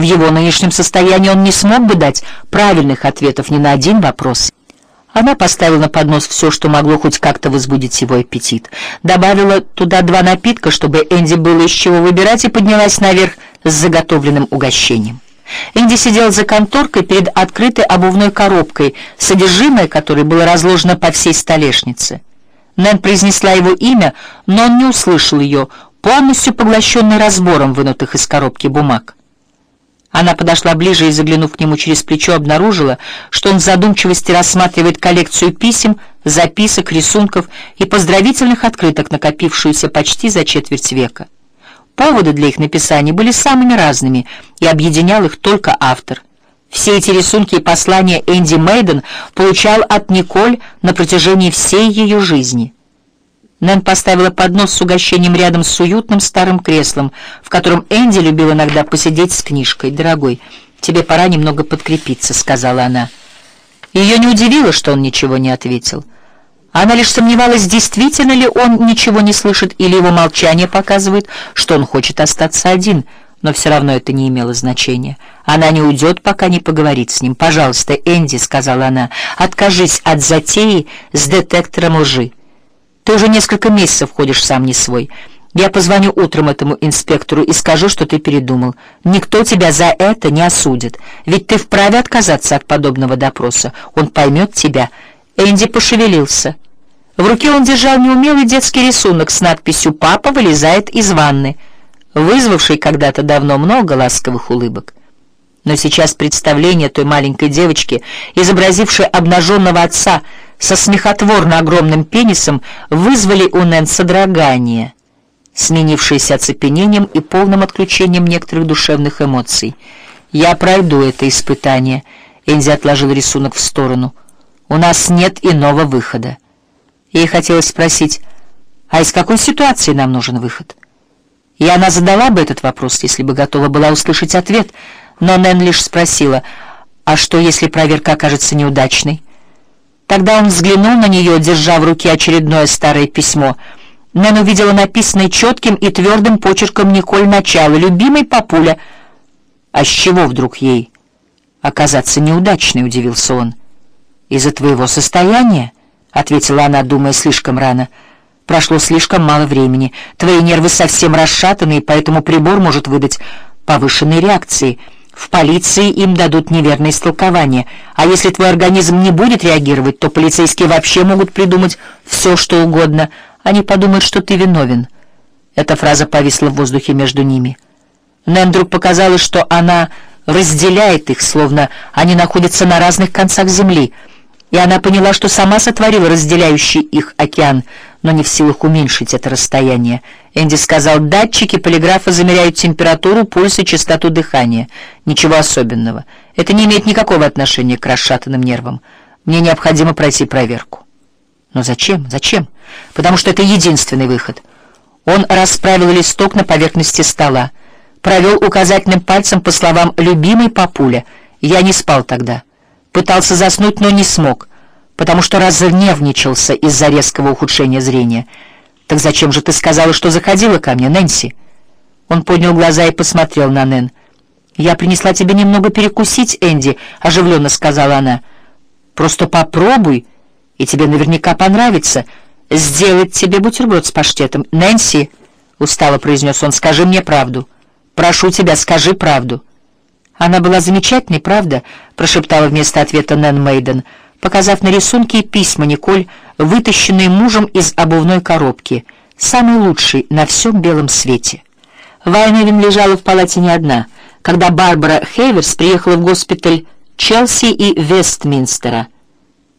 В его нынешнем состоянии он не смог бы дать правильных ответов ни на один вопрос. Она поставила на поднос все, что могло хоть как-то возбудить его аппетит. Добавила туда два напитка, чтобы Энди было из чего выбирать, и поднялась наверх с заготовленным угощением. Энди сидел за конторкой перед открытой обувной коробкой, содержимое которой было разложено по всей столешнице. Нэн произнесла его имя, но он не услышал ее, полностью поглощенный разбором вынутых из коробки бумаг. Она подошла ближе и, заглянув к нему через плечо, обнаружила, что он в задумчивости рассматривает коллекцию писем, записок, рисунков и поздравительных открыток, накопившуюся почти за четверть века. Поводы для их написания были самыми разными, и объединял их только автор. Все эти рисунки и послания Энди Мейден получал от Николь на протяжении всей ее жизни. Нэн поставила поднос с угощением рядом с уютным старым креслом, в котором Энди любил иногда посидеть с книжкой. «Дорогой, тебе пора немного подкрепиться», — сказала она. Ее не удивило, что он ничего не ответил. Она лишь сомневалась, действительно ли он ничего не слышит, или его молчание показывает, что он хочет остаться один, но все равно это не имело значения. Она не уйдет, пока не поговорит с ним. «Пожалуйста, Энди», — сказала она, — «откажись от затеи с детектором лжи». Ты уже несколько месяцев ходишь сам не свой. Я позвоню утром этому инспектору и скажу, что ты передумал. Никто тебя за это не осудит, ведь ты вправе отказаться от подобного допроса. Он поймет тебя. Энди пошевелился. В руке он держал неумелый детский рисунок с надписью «Папа вылезает из ванны», вызвавший когда-то давно много ласковых улыбок. Но сейчас представление той маленькой девочки, изобразившей обнаженного отца, со смехотворно огромным пенисом вызвали у Нэн содрогание, сменившееся оцепенением и полным отключением некоторых душевных эмоций. «Я пройду это испытание», — Энди отложил рисунок в сторону. «У нас нет иного выхода». Ей хотелось спросить, а из какой ситуации нам нужен выход? И она задала бы этот вопрос, если бы готова была услышать ответ, но Нэн лишь спросила, а что, если проверка окажется неудачной? Тогда он взглянул на нее, держа в руке очередное старое письмо. Нэн увидела написанное четким и твердым почерком Николь начало «Любимый папуля». А с чего вдруг ей оказаться неудачной, удивился он. «Из-за твоего состояния?» — ответила она, думая слишком рано. «Прошло слишком мало времени. Твои нервы совсем расшатаны, и поэтому прибор может выдать повышенные реакции». В полиции им дадут неверное истолкование, а если твой организм не будет реагировать, то полицейские вообще могут придумать все, что угодно. Они подумают, что ты виновен. Эта фраза повисла в воздухе между ними. Нэн вдруг показалось, что она разделяет их, словно они находятся на разных концах земли, и она поняла, что сама сотворила разделяющий их океан — но не в силах уменьшить это расстояние. Энди сказал, датчики полиграфа замеряют температуру, пульс и частоту дыхания. Ничего особенного. Это не имеет никакого отношения к расшатанным нервам. Мне необходимо пройти проверку. Но зачем? Зачем? Потому что это единственный выход. Он расправил листок на поверхности стола, провел указательным пальцем по словам «любимый папуля». Я не спал тогда. Пытался заснуть, но не смог потому что разнервничался из-за резкого ухудшения зрения. «Так зачем же ты сказала, что заходила ко мне, Нэнси?» Он поднял глаза и посмотрел на Нэн. «Я принесла тебе немного перекусить, Энди», — оживленно сказала она. «Просто попробуй, и тебе наверняка понравится. Сделать тебе бутерброд с паштетом. Нэнси», — устало произнес он, — «скажи мне правду. Прошу тебя, скажи правду». «Она была замечательной, правда?» — прошептала вместо ответа Нэн Мейден — показав на рисунке письма Николь, вытащенные мужем из обувной коробки, самый лучший на всем белом свете. Вайневин лежала в палате не одна. Когда Барбара Хейверс приехала в госпиталь Челси и Вестминстера —